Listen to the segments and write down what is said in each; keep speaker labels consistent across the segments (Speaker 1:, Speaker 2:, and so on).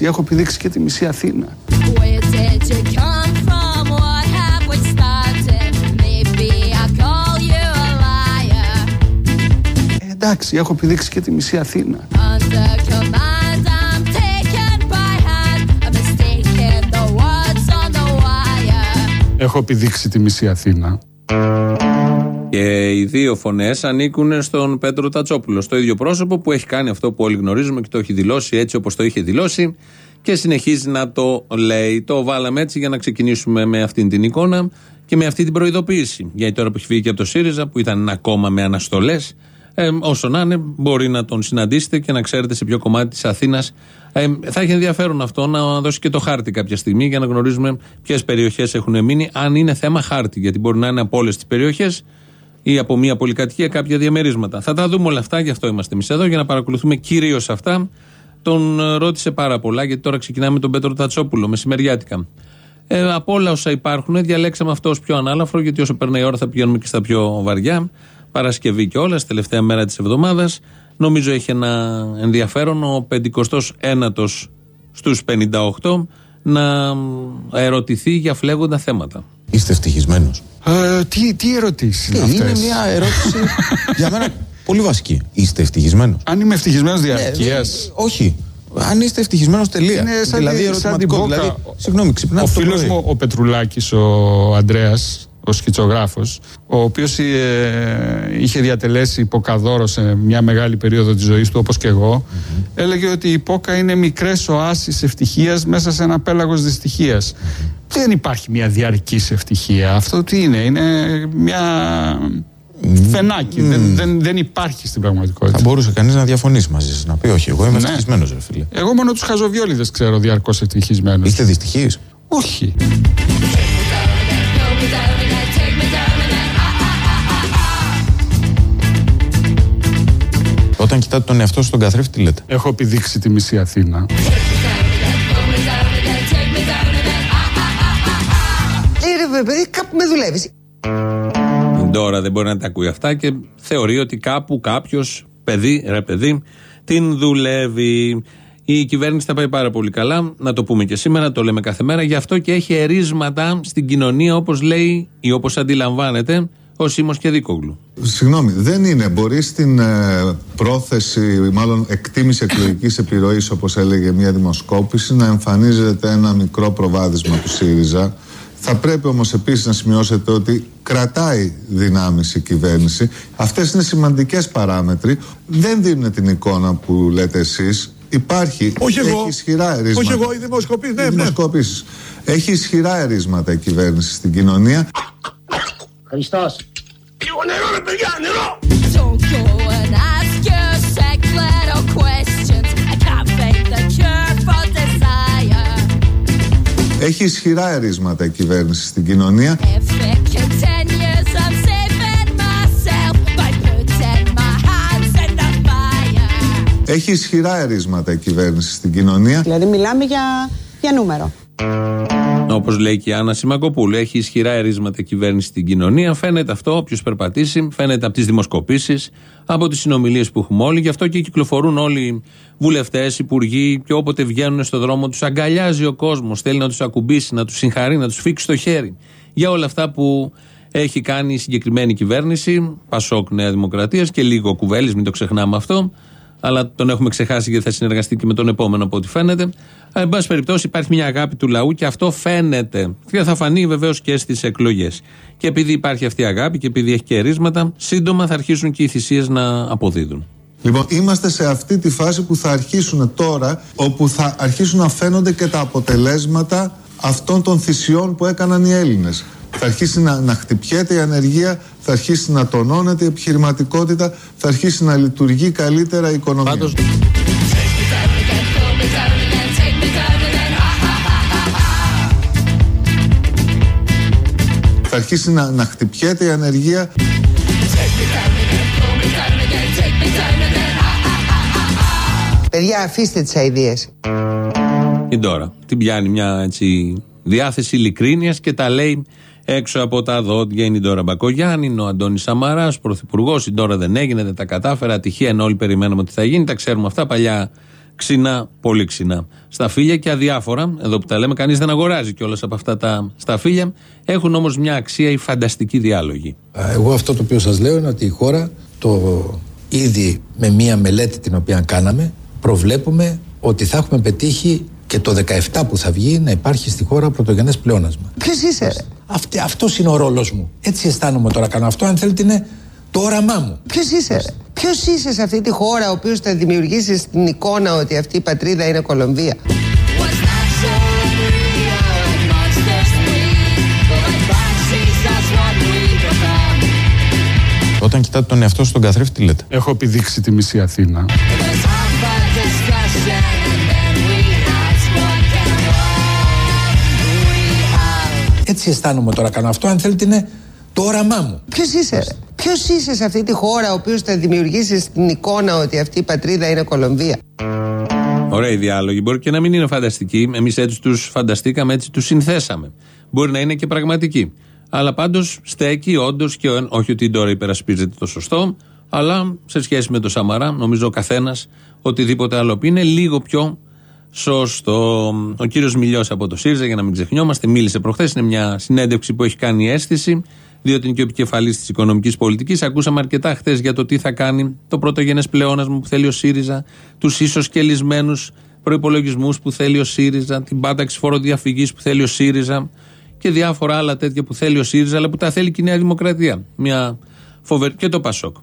Speaker 1: έχω επιδείξει και τη μισή Αθήνα. Εντάξει, έχω επιδείξει και τη μισή Αθήνα.
Speaker 2: Ε,
Speaker 1: έχω επιδείξει τη μισή Αθήνα.
Speaker 3: Και οι δύο φωνές ανήκουν στον Πέτρο Τατσόπουλο. Στο ίδιο πρόσωπο που έχει κάνει αυτό που όλοι γνωρίζουμε και το έχει δηλώσει έτσι όπως το είχε δηλώσει και συνεχίζει να το λέει. Το βάλαμε έτσι για να ξεκινήσουμε με αυτήν την εικόνα και με αυτή την προειδοποίηση. Γιατί τώρα που έχει φύγει και από το ΣΥΡΙΖΑ, που ήταν ένα κόμμα με αναστολές, ε, όσο να είναι, μπορεί να τον συναντήσετε και να ξέρετε σε ποιο κομμάτι της Αθήνας. Ε, θα έχει ενδιαφέρον αυτό να δώσει και το χάρτη κάποια στιγμή για να γνωρίζουμε ποιες περιοχές έχουν μείνει, αν είναι θέμα χάρτη. Γιατί μπορεί να είναι από όλες τις περιοχές ή από μια πολυκατοικία κάποια διαμερίσματα. Θα τα δούμε όλα αυτά, γι' αυτό είμαστε εμείς εδώ, για να παρακολουθούμε κυρίως αυτά. Τον ε, ρώτησε πάρα πολλά, γιατί τώρα ξεκινάμε με τον Πέτρο Τατσόπουλο, μεσημεριάτικα. Ε, από όλα όσα υπάρχουν, διαλέξαμε αυτό ως πιο ανάλαφρο, γιατί όσο περνάει η ώρα θα πηγαίνουμε και στα πιο βαριά. Παρασκευή και όλα, τελευταία μέρα της εβδομάδας. Νομίζω έχει ένα ενδιαφέρον ο 59ο στους 58 να ερωτηθεί για φλέγοντα θέματα.
Speaker 4: Είστε ευτυχισμένος.
Speaker 1: Ε, τι, τι ερωτήσεις είναι
Speaker 4: Είναι
Speaker 1: αυτές;
Speaker 4: μια ερώτηση για μένα πολύ βασική. Είστε ευτυχισμένος.
Speaker 1: Αν είμαι ευτυχισμένος διαρκείας.
Speaker 4: όχι. Αν είστε ευτυχισμένος, τελεία.
Speaker 1: Είναι σαν
Speaker 4: δηλαδή,
Speaker 1: τη- σαν
Speaker 4: ερωτηματικό.
Speaker 1: την Μπόκα.
Speaker 4: Δηλαδή, συγγνώμη, ξυπνάτε
Speaker 1: Ο
Speaker 4: το
Speaker 1: φίλος
Speaker 4: πρωί.
Speaker 1: μου, ο Πετρουλάκης, ο Αντρέα, ο σκητσογράφος, ο οποίος είχε διατελέσει υποκαδόρο σε μια μεγάλη περίοδο της ζωής του, όπως και εγώ, έλεγε ότι η πόκα είναι μικρές οάσεις ευτυχίας μέσα σε ένα πέλαγος δυστυχίας. Δεν υπάρχει μια διαρκής ευτυχία. Αυτό τι είναι, είναι μια. Φενάκι. Δεν, δεν, δεν υπάρχει στην πραγματικότητα.
Speaker 4: Θα μπορούσε κανείς να διαφωνήσει μαζί σας. Να πει, Όχι, εγώ είμαι
Speaker 1: Ναι.
Speaker 4: ευτυχισμένος, ρε φίλε.
Speaker 1: Εγώ μόνο τους χαζοβιόλιδες ξέρω διαρκώς ευτυχισμένους.
Speaker 4: Είστε δυστυχείς;
Speaker 1: Όχι.
Speaker 4: Όταν κοιτάτε τον εαυτό σα στον καθρέφτη, τι λέτε;
Speaker 1: Έχω επιδείξει τη μισή Αθήνα.
Speaker 2: Pull me down again, take me down again.
Speaker 5: Ε, ρε παιδί, κάπου με δουλεύεις.
Speaker 3: Τώρα δεν μπορεί να τα ακούει αυτά και θεωρεί ότι κάπου κάποιος, παιδί, ρε παιδί, την δουλεύει. Η κυβέρνηση θα πάει πάρα πολύ καλά, να το πούμε και σήμερα, το λέμε κάθε μέρα. Γι' αυτό και έχει ερίσματα στην κοινωνία, όπως λέει ή όπως αντιλαμβάνεται ο Σίμω και Δίκογλου.
Speaker 6: Συγγνώμη, δεν είναι. Μπορείς στην ε, πρόθεση, μάλλον εκτίμηση εκλογικής επιρροής, όπως έλεγε μια δημοσκόπηση, να εμφανίζεται ένα μικρό προβάδισμα του ΣΥΡΙΖΑ. Θα πρέπει όμως επίσης να σημειώσετε ότι κρατάει δυνάμεις η κυβέρνηση. Αυτές είναι σημαντικές παράμετροι. Δεν δίνουν την εικόνα που λέτε εσείς. Υπάρχει,
Speaker 7: Όχι εγώ.
Speaker 6: έχει ισχυρά ερίσματα.
Speaker 7: Όχι εγώ, οι δημοσκοπήσεις, ναι,
Speaker 6: Οι
Speaker 7: ναι.
Speaker 6: δημοσκοπήσεις. Έχει ισχυρά ερίσματα η κυβέρνηση στην κοινωνία.
Speaker 2: Χριστός. Νερό, νερό!
Speaker 6: Έχει ισχυρά αρίσματα η κυβέρνηση στην κοινωνία. Έχει ισχυρά αρίσματα η κυβέρνηση στην κοινωνία.
Speaker 5: Δηλαδή μιλάμε για, για νούμερο.
Speaker 3: Όπως λέει και η Άννα Σιμακοπούλου, έχει ισχυρά ερίσματα η κυβέρνηση στην κοινωνία. Φαίνεται αυτό, όποιος περπατήσει, φαίνεται από τις δημοσκοπήσεις, από τις συνομιλίες που έχουμε όλοι. Γι' αυτό και κυκλοφορούν όλοι βουλευτές, υπουργοί, και όποτε βγαίνουν στον δρόμο τους, αγκαλιάζει ο κόσμος. Θέλει να τους ακουμπήσει, να τους συγχαρεί, να τους φίξει το χέρι. Για όλα αυτά που έχει κάνει η συγκεκριμένη κυβέρνηση, Πασόκ Νέα Δημοκρατίας και λίγο κουβέλης, μην το ξεχνάμε αυτό αλλά τον έχουμε ξεχάσει γιατί θα συνεργαστεί και με τον επόμενο από ό,τι φαίνεται. Αλλά, εν πάση περιπτώσει, υπάρχει μια αγάπη του λαού και αυτό φαίνεται. Και θα φανεί βεβαίως και στις εκλογές. Και επειδή υπάρχει αυτή η αγάπη και επειδή έχει και ερίσματα, σύντομα θα αρχίσουν και οι θυσίες να αποδίδουν.
Speaker 6: Λοιπόν, είμαστε σε αυτή τη φάση που θα αρχίσουν τώρα, όπου θα αρχίσουν να φαίνονται και τα αποτελέσματα αυτών των θυσιών που έκαναν οι Έλληνες. Θα αρχίσει να, να χτυπιέται η ανεργία, θα αρχίσει να τονώνεται η επιχειρηματικότητα, θα αρχίσει να λειτουργεί καλύτερα η οικονομία.
Speaker 3: Πάντως,
Speaker 2: Pull me down again, take me down again.
Speaker 6: Θα αρχίσει να, να χτυπιέται η ανεργία,
Speaker 2: Pull me down again, take me down again.
Speaker 5: Παιδιά, αφήστε τις αειδίες.
Speaker 3: την τώρα. Την πιάνει μια έτσι, διάθεση ειλικρίνειας και τα λέει έξω από τα δόντια. Είναι η Ντόρα Μπακογιάννη, είναι ο Αντώνης Σαμαράς, πρωθυπουργός. Η Ντόρα δεν έγινε, δεν τα κατάφερα. Ατυχία ενώ όλοι περιμέναμε ότι θα γίνει. Τα ξέρουμε αυτά. Παλιά ξινά, πολύ ξινά. Σταφύλια και αδιάφορα, εδώ που τα λέμε, κανείς δεν αγοράζει κιόλας από αυτά τα σταφύλια. Έχουν όμως μια αξία οι φανταστικοί διάλογοι.
Speaker 7: Εγώ αυτό το οποίο σας λέω είναι ότι η χώρα το ήδη με μία μελέτη την οποία κάναμε προβλέπουμε ότι θα έχουμε πετύχει και το 17 που θα βγει να υπάρχει στη χώρα πρωτογενές πλεόνασμα.
Speaker 5: Ποιος είσαι, ρε;
Speaker 7: Αυτή, αυτός είναι ο ρόλος μου. Έτσι αισθάνομαι τώρα κάνω αυτό. Αν θέλετε είναι το όραμά μου.
Speaker 5: Ποιος είσαι, ρε; Ποιος είσαι σε αυτή τη χώρα ο οποίος θα δημιουργήσει την εικόνα ότι αυτή η πατρίδα είναι Κολομβία;
Speaker 2: Was that so real? Like monsters we, like banshees, that's what we become.
Speaker 4: Όταν κοιτάτε τον εαυτό σου στον καθρέφτη, τι λέτε;
Speaker 1: Έχω επιδείξει τη μισή Αθήνα.
Speaker 7: Έτσι αισθάνομαι τώρα κάνω αυτό. Αν θέλετε είναι το όραμά μου.
Speaker 5: Ποιος είσαι, ρε; Ποιος είσαι σε αυτή τη χώρα ο οποίος θα δημιουργήσεις την εικόνα ότι αυτή η πατρίδα είναι Κολομβία;
Speaker 3: Ωραίοι διάλογοι. Μπορεί και να μην είναι φανταστικοί. Εμείς έτσι τους φανταστήκαμε, έτσι τους συνθέσαμε. Μπορεί να είναι και πραγματικοί. Αλλά πάντως στέκει όντως και ο- όχι ότι τώρα υπερασπίζεται το σωστό, αλλά σε σχέση με το Σαμαρά, νομίζω ο καθένας οτιδήποτε άλλο πει είναι λίγο πιο σωστό. Ο κύριος Μιλιός από το ΣΥΡΙΖΑ, για να μην ξεχνιόμαστε, μίλησε προχθές. Είναι μια συνέντευξη που έχει κάνει αίσθηση, διότι είναι και ο επικεφαλής της οικονομικής πολιτικής. Ακούσαμε αρκετά χθες για το τι θα κάνει το πρωτογενές πλεόνασμα που θέλει ο ΣΥΡΙΖΑ, τους ίσως κελισμένους προπολογισμού που θέλει ο ΣΥΡΙΖΑ, την πάταξη φοροδιαφυγής που θέλει ο ΣΥΡΙΖΑ και διάφορα άλλα τέτοια που θέλει ο ΣΥΡΙΖΑ, αλλά που τα θέλει και η Νέα Δημοκρατία. Μια φοβερή, και το ΠΑΣΟΚ.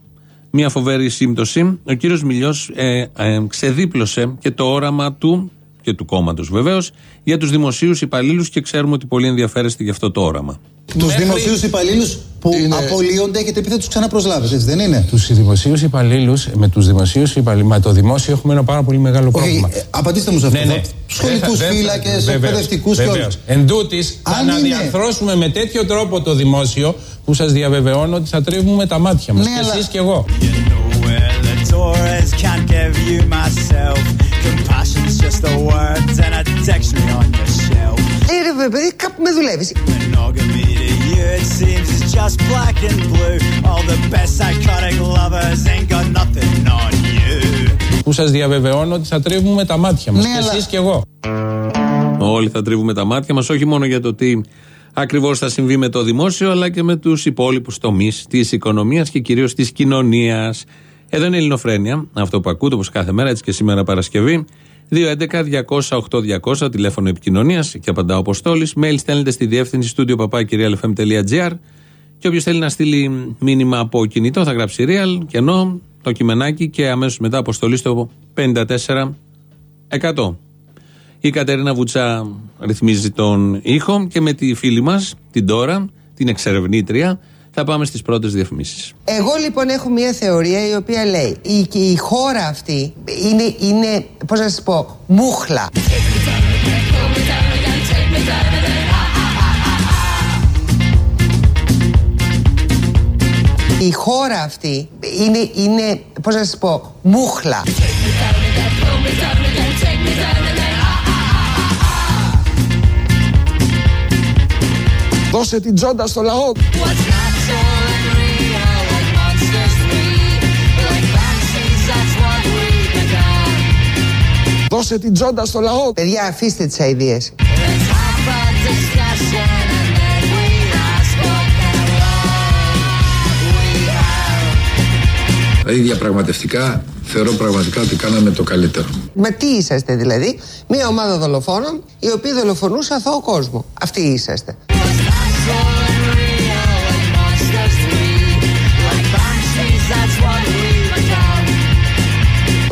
Speaker 3: Μια φοβερή σύμπτωση. Ο κύριος Μιλιός ε, ε, ξεδίπλωσε και το όραμα του και του κόμματος βεβαίως για τους δημοσίους υπαλλήλους και ξέρουμε ότι πολύ ενδιαφέρεστε για αυτό το όραμα.
Speaker 8: Τους δημοσίους υπαλλήλους που
Speaker 9: Είναι-
Speaker 8: απολύονται έχετε πει θα τους ξαναπροσλάβεις, έτσι δεν είναι;
Speaker 9: Τους δημοσίους υπαλλήλους, με τους δημοσίους υπαλλήλους, με το δημόσιο έχουμε ένα πάρα πολύ μεγάλο
Speaker 8: Όχι,
Speaker 9: πρόβλημα.
Speaker 8: ε, απαντήστε μου σε αυτό.
Speaker 9: Ναι, ναι.
Speaker 8: Σχολικούς
Speaker 9: Βέβαια,
Speaker 8: φύλακες,
Speaker 9: βεβαίως,
Speaker 8: εκπαιδευτικούς και όλους.
Speaker 9: βεβαίως. Εν τούτης, θα
Speaker 8: Αν είναι-
Speaker 9: αναδιαρθρώσουμε με τέτοιο τρόπο το δημόσιο που σας διαβεβαιώνω ότι θα τρίβουμε τα μάτια μας.
Speaker 8: Ναι,
Speaker 9: και
Speaker 8: αλλά-
Speaker 9: εσείς και εγώ.
Speaker 10: Where the Torres can't give you myself. Compassion's just the words and a dictionary on your shelf.
Speaker 5: Ε, ρε, παιδί, κάπου με δουλεύεις.
Speaker 10: Monogamy to you, it seems, is just black and blue. All the best psychotic lovers ain't got nothing on you.
Speaker 9: Που σας διαβεβαιώνω ότι θα τρίβουμε τα μάτια μας.
Speaker 8: Ναι,
Speaker 9: και
Speaker 8: αλλά-
Speaker 9: εσείς και εγώ.
Speaker 3: Όλοι θα τρίβουμε τα μάτια μας, όχι μόνο για το τι ακριβώς θα συμβεί με το δημόσιο, αλλά και με τους υπόλοιπους τομείς της οικονομίας και κυρίως της κοινωνίας. Εδώ είναι η Ελληνοφρένεια, αυτό που ακούτε όπως κάθε μέρα, έτσι και σήμερα Παρασκευή. 211-200-8200, τηλέφωνο επικοινωνίας και απαντά ο Αποστόλης. Mail στέλνετε στη διεύθυνση studio papakirialfm.gr και όποιος θέλει να στείλει μήνυμα από κινητό θα γράψει real, κενό, το κειμενάκι και αμέσως μετά αποστολή στο 54%. Η Κατερίνα Βουτσά ρυθμίζει τον ήχο και με τη φίλη μας, την Τώρα, την εξερευνήτρια, θα πάμε στις πρώτες διαφημίσεις.
Speaker 5: Εγώ λοιπόν έχω μια θεωρία η οποία λέει η, και η χώρα αυτή είναι, είναι πώς να σας πω, μούχλα. Η χώρα αυτή είναι, είναι πώς να σας πω, μούχλα.
Speaker 1: Δώσε την τσόντα στο λαό. Δώσε την τσόντα στο λαό.
Speaker 5: Παιδιά αφήστε τις αηδίες.
Speaker 2: Let's have a discussion and then we ask what kind of love we have.
Speaker 7: Δηλαδή διαπραγματευτικά θεωρώ πραγματικά ότι κάναμε το καλύτερο.
Speaker 5: Μα τι είσαστε δηλαδή, μια ομάδα δολοφόνων οι οποίοι δολοφονούν αθώο κόσμο. Αυτοί είσαστε.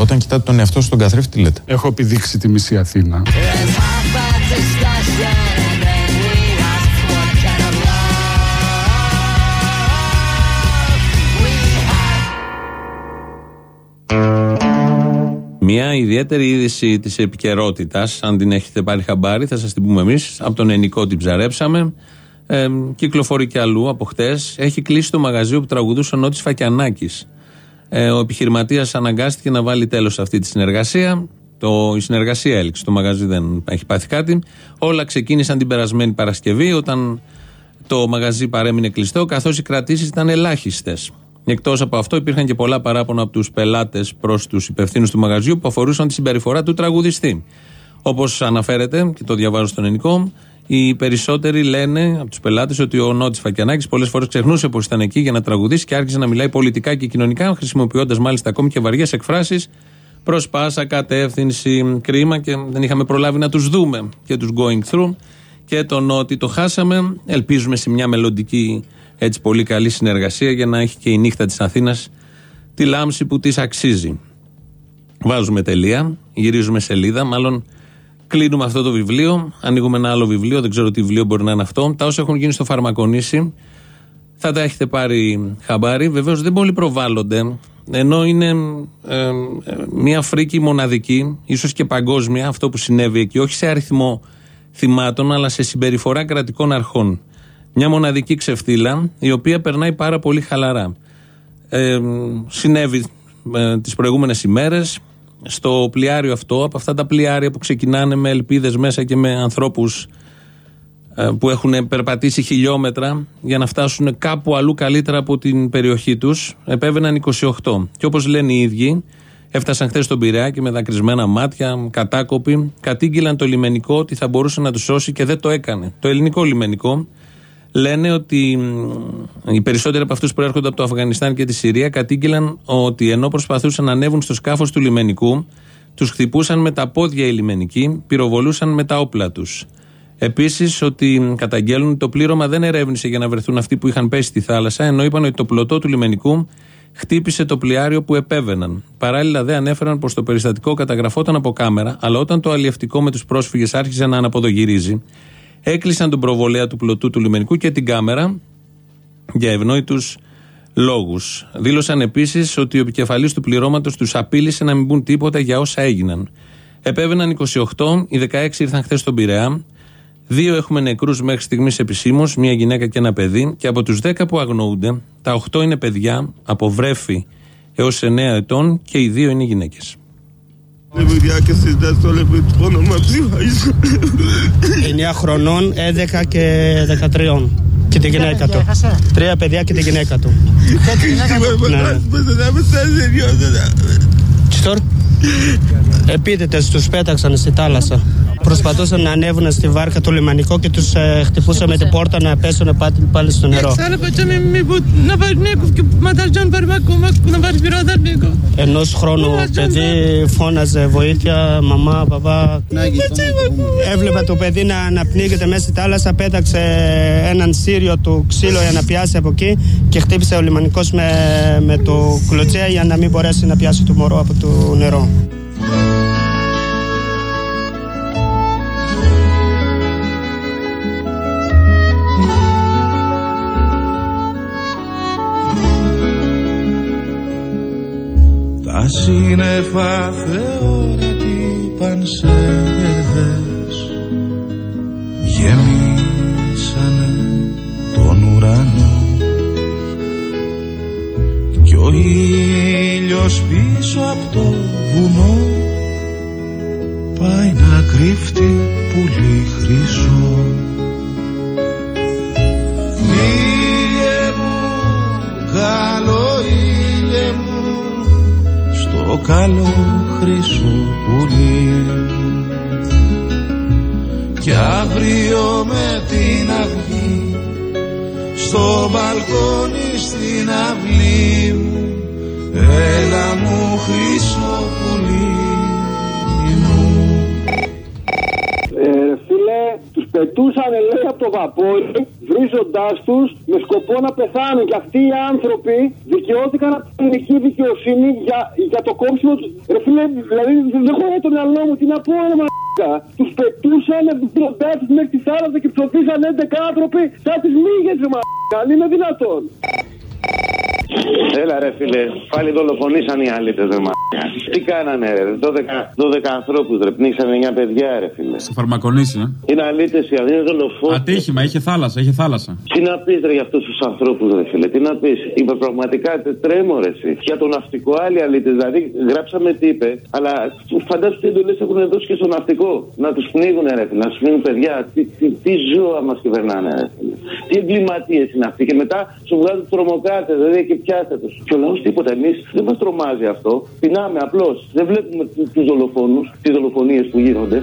Speaker 4: Όταν κοιτάτε τον εαυτό σου στον καθρέφτη, τι λέτε;
Speaker 1: Έχω επιδείξει τη μισή Αθήνα.
Speaker 2: Let's have a discussion and then we ask what kind of love we have.
Speaker 3: Μια ιδιαίτερη είδηση της επικαιρότητας, αν την έχετε πάρει χαμπάρι, θα σας την πούμε εμείς. Από τον Ενικό την ψαρέψαμε. Ε, κυκλοφορεί και αλλού από χτες. Έχει κλείσει το μαγαζί που τραγουδούσε ο Νότη Φακιανάκης. Ε, ο επιχειρηματίας αναγκάστηκε να βάλει τέλος σε αυτή τη συνεργασία. Το, η συνεργασία έληξε. Το μαγαζί δεν έχει πάθει κάτι. Όλα ξεκίνησαν την περασμένη Παρασκευή, όταν το μαγαζί παρέμεινε κλειστό, καθώς οι κρατήσεις ήταν ελάχιστες. Εκτός από αυτό, υπήρχαν και πολλά παράπονα από τους πελάτες προς τους υπευθύνους του μαγαζιού που αφορούσαν τη συμπεριφορά του τραγουδιστή. Όπως αναφέρεται, και το διαβάζω στον ελληνικό, οι περισσότεροι λένε από τους πελάτες ότι ο Νότι Φακιανάκης πολλές φορές ξεχνούσε πως ήταν εκεί για να τραγουδήσει και άρχισε να μιλάει πολιτικά και κοινωνικά, χρησιμοποιώντας μάλιστα ακόμη και βαριές εκφράσεις προς πάσα κατεύθυνση. Κρίμα και δεν είχαμε προλάβει να τους δούμε και τους going through. Και τον Νότι το χάσαμε. Ελπίζουμε σε μια μελλοντική έτσι πολύ καλή συνεργασία για να έχει και η νύχτα της Αθήνας τη λάμψη που της αξίζει. Βάζουμε τελεία, γυρίζουμε σελίδα, μάλλον κλείνουμε αυτό το βιβλίο, ανοίγουμε ένα άλλο βιβλίο, δεν ξέρω τι βιβλίο μπορεί να είναι αυτό. Τα όσα έχουν γίνει στο Φαρμακονήσι θα τα έχετε πάρει χαμπάρι. Βεβαίως δεν πολύ προβάλλονται, ενώ είναι ε, ε, μια φρίκη μοναδική, ίσως και παγκόσμια, αυτό που συνέβη εκεί, όχι σε αριθμό θυμάτων, αλλά σε συμπεριφορά κρατικών αρχών. Μια μοναδική ξεφτύλα, η οποία περνάει πάρα πολύ χαλαρά. Ε, συνέβη ε, τις προηγούμενες ημέρες στο πλοιάριο αυτό, από αυτά τα πλοιάρια που ξεκινάνε με ελπίδες μέσα και με ανθρώπους ε, που έχουν περπατήσει χιλιόμετρα για να φτάσουν κάπου αλλού καλύτερα από την περιοχή τους, επέβαιναν 28. Και όπως λένε οι ίδιοι, έφτασαν χθες στον Πειραιά και με δακρυσμένα μάτια, κατάκοποι, κατήγγειλαν το λιμενικό ότι θα μπορούσε να τους σώσει και δεν το έκανε. Το ελληνικό λιμενικό λένε ότι μ, οι περισσότεροι από αυτούς που έρχονται από το Αφγανιστάν και τη Συρία κατήγγειλαν ότι ενώ προσπαθούσαν να ανέβουν στο σκάφος του λιμενικού, τους χτυπούσαν με τα πόδια οι λιμενικοί, πυροβολούσαν με τα όπλα τους. Επίσης, ότι καταγγέλνουν ότι το πλήρωμα δεν ερεύνησε για να βρεθούν αυτοί που είχαν πέσει στη θάλασσα, ενώ είπαν ότι το πλωτό του λιμενικού χτύπησε το πλοιάριο που επέβαιναν. Παράλληλα, δεν ανέφεραν πως το περιστατικό καταγραφόταν από κάμερα, αλλά όταν το αλλιευτικό με τους πρόσφυγες άρχισε να αναποδογυρίζει, έκλεισαν τον προβολέα του πλωτού του λιμενικού και την κάμερα για ευνόητους λόγους. Δήλωσαν επίσης ότι ο επικεφαλής του πληρώματος τους απείλησε να μην πούν τίποτα για όσα έγιναν. Επέβαιναν 28, οι 16 ήρθαν χθες στον Πειραιά. Δύο έχουμε νεκρούς μέχρι στιγμής επισήμως, μία γυναίκα και ένα παιδί. Και από τους 10 που αγνοούνται, τα 8 είναι παιδιά από βρέφη έως 9 ετών και οι δύο είναι γυναίκες.
Speaker 11: Ναι, παιδιά, και εσείς δεν στο λέμε το όνομα ψυχαΐς.
Speaker 12: 9 χρονών, 11 και 13. Και τη γυναίκα του. Τρία παιδιά και τη γυναίκα του. Τσιτόρ. Επίτηδες τους πέταξαν στη θάλασσα. Προσπαθούσαν να ανέβουν στη βάρκα του λιμανικού και τους ε, χτυπούσαν με την πόρτα να πέσουν πάλι, πάλι στο νερό.
Speaker 11: Ξέρω πως με μη που να πάρει νέκο και ματαζόν πάρει μακούμα να πάρει πυρόδα νέκο.
Speaker 12: Ενός χρόνου παιδί φώναζε βοήθεια, μαμά, παπά. Έβλεπε το παιδί να, να πνίγεται μέσα στη θάλασσα, πέταξε έναν σύριο του ξύλο για να πιάσει από εκεί και χτύπησε ο λιμανικός με, με το κλωτσέα για να μην μπορέσει να πιάσει το μωρό από το νερό.
Speaker 11: Τα σύννεφα θεώρητη πανσέδες γεμίσανε τον ουρανό. Κι ο ήλιος πίσω από το βουνό πάει να κρύφτει πουλί χρυσό. Ήλιε μου, καλό ήλιε μου στο καλό χρυσό πουλί. Κι αύριο με την αυγή στο μπαλκόνι στην αυλή μου έλα μου χρυσό πουλί. Μου
Speaker 13: Ε, φίλε, τους πετούσαν λέει από το βαπόρι, βρίζοντάς τους με σκοπό να πεθάνουν. Και αυτοί οι άνθρωποι δικαιώθηκαν από την ελληνική δικαιοσύνη για, για το κόψιμο τους. Ρε φίλε, δηλαδή δεν χωράει το μυαλό μου, τι να πω, ρε μαλάκα. Τους πετούσαν βρίζοντά τους μέχρι τη θάλασσα και ψοφίσαν 11 άνθρωποι σαν τις μύγες, ρε μαλάκα. Αν είναι δυνατόν.
Speaker 14: Έλα ρε φίλε, πάλι δολοφονήσαν οι αλήτες ρε μαλάκα. Τι κάνανε ρε, 12, 12 ανθρώπους ρε, πνίξανε 9 παιδιά ρε φίλε.
Speaker 1: Στο φαρμακονήσι, ε.
Speaker 14: Είναι αλήτες οι αλήτες δολοφόνοι.
Speaker 1: Ατύχημα, είχε θάλασσα, είχε θάλασσα.
Speaker 14: Τι να πεις ρε για αυτούς τους ανθρώπους, ρε φίλε, τι να πεις. Είπε πραγματικά τε- τρέμω ρε εσύ. Για το ναυτικό, άλλοι αλήτες. Δηλαδή, γράψαμε τι είπε, αλλά φαντάσου τι εντολές έχουν δώσει και στο ναυτικό. Να τους πνίγουν, ρε φίλε, να τους πνίγουν παιδιά. Τι, τι, τι ζώα μας κυβερνάνε, ρε φίλε. Τι εγκληματίες είναι αυτοί. Και μετά σου βγάζουν τρομοκράτες. Δηλαδή, εκεί πιάστε τους. Και ο λαός τίποτα. Εμείς δεν μας τρομάζει αυτό. Πεινάμε απλώς. Δεν βλέπουμε τους δολοφόνου, τις δολοφονίες που γίνονται.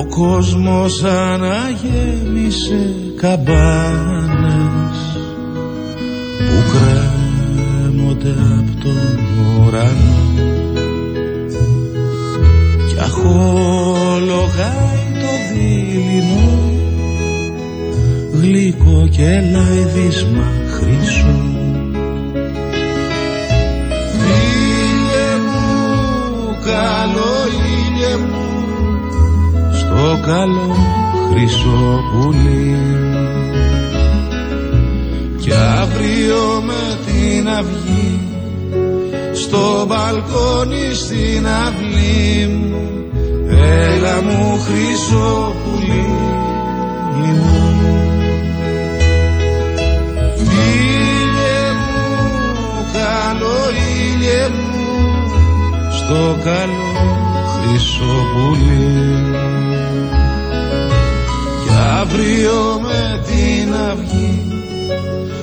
Speaker 15: Ο κόσμος αναγέμισε καμπάνες που κρέμονται από τον ουρανό κι αχολογάει το δειλινό γλυκό και λαϊδίσμα χρυσό καλό ήλιε μου στο καλό χρυσό πουλί. Κι αύριο με την αυγή στο μπαλκόνι στην αυλή μου έλα μου χρυσό πουλί μου στο καλό χρυσό πουλί. Κι αύριο με την αυγή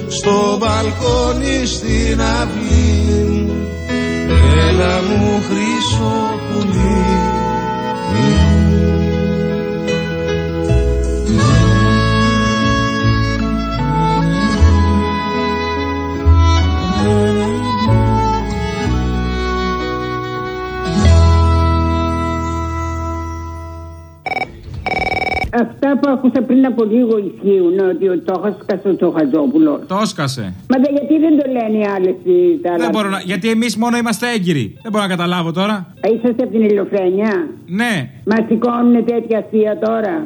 Speaker 15: στο μπαλκόνι στην αυλή. Μου έλα μου χρυσό πουλί
Speaker 16: Αυτά που άκουσα πριν από λίγο ισχύουν ότι ο Τσόχα ο Τσοχατζόπουλος.
Speaker 17: Το έσκασε.
Speaker 16: Μα δε, γιατί δεν το λένε οι άλλε τα άλλα.
Speaker 17: Δεν μπορώ να. Γιατί εμείς μόνο είμαστε έγκυροι. Δεν μπορώ να καταλάβω τώρα.
Speaker 16: Α, Είσαστε από την Ελληνοφρένια.
Speaker 17: Ναι.
Speaker 16: Μας σηκώνουν τέτοια αστεία τώρα;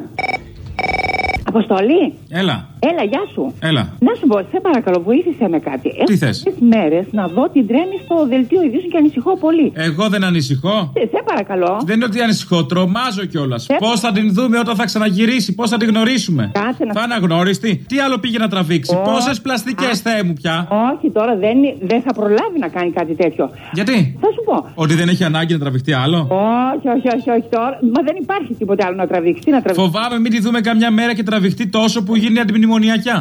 Speaker 18: Αποστολή.
Speaker 17: Έλα.
Speaker 18: Έλα, γεια σου.
Speaker 17: Έλα.
Speaker 18: Να σου πω, σε παρακαλώ, βοήθησε με κάτι.
Speaker 17: Τι θες;
Speaker 18: μέρες να δω την τρέμει στο δελτίο ειδήσεων και ανησυχώ πολύ.
Speaker 17: Εγώ δεν ανησυχώ.
Speaker 18: Ε, σε παρακαλώ.
Speaker 17: Δεν είναι ότι ανησυχώ, τρομάζω κιόλας. Πώς θα την δούμε όταν θα ξαναγυρίσει, πώς θα την γνωρίσουμε;
Speaker 18: Κάτσε να-
Speaker 17: Θα είναι αγνώριστη. Τι άλλο πήγε να τραβήξει,
Speaker 18: Ω.
Speaker 17: πόσες πλαστικές θεέ μου πια;
Speaker 18: Όχι, τώρα δεν, είναι- δεν θα προλάβει να κάνει κάτι τέτοιο.
Speaker 17: Γιατί;
Speaker 18: Θα σου πω.
Speaker 17: Ότι δεν έχει ανάγκη να τραβηχτεί άλλο;
Speaker 18: Όχι, όχι, όχι, όχι τώρα. Μα δεν υπάρχει τίποτε άλλο να τραβήξει. Τι να τραβήξει;
Speaker 17: Φοβάμαι μην τη δούμε καμιά μέρα και τραβηχτεί τόσο που γίνει αντιμνημονιακιά.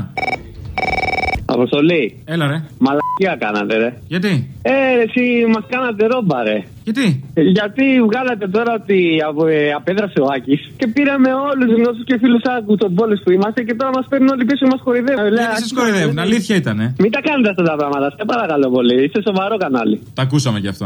Speaker 19: Αποστολή.
Speaker 17: Έλα ρε.
Speaker 19: Μαλακία κάνατε, ρε.
Speaker 17: Γιατί;
Speaker 19: Ε, ρε, εσύ μας κάνατε ρόμπα, ρε.
Speaker 17: Γιατί;
Speaker 19: Γιατί βγάλατε τώρα ότι απο- ε, απέδρασε ο Άκης και πήραμε όλους τους γνωστούς και φίλους Άκου των πόλης που είμαστε και τώρα μας παίρνουν όλοι πίσω μας κορυδεύουν. Λέει,
Speaker 17: Γιατί σας κοροϊδεύουν, αλήθεια ήταν.
Speaker 19: Μην τα κάνετε αυτά τα πράγματα, σε παρακαλώ πολύ. Είστε σοβαρό κανάλι.
Speaker 17: Τα ακούσαμε κι αυτό.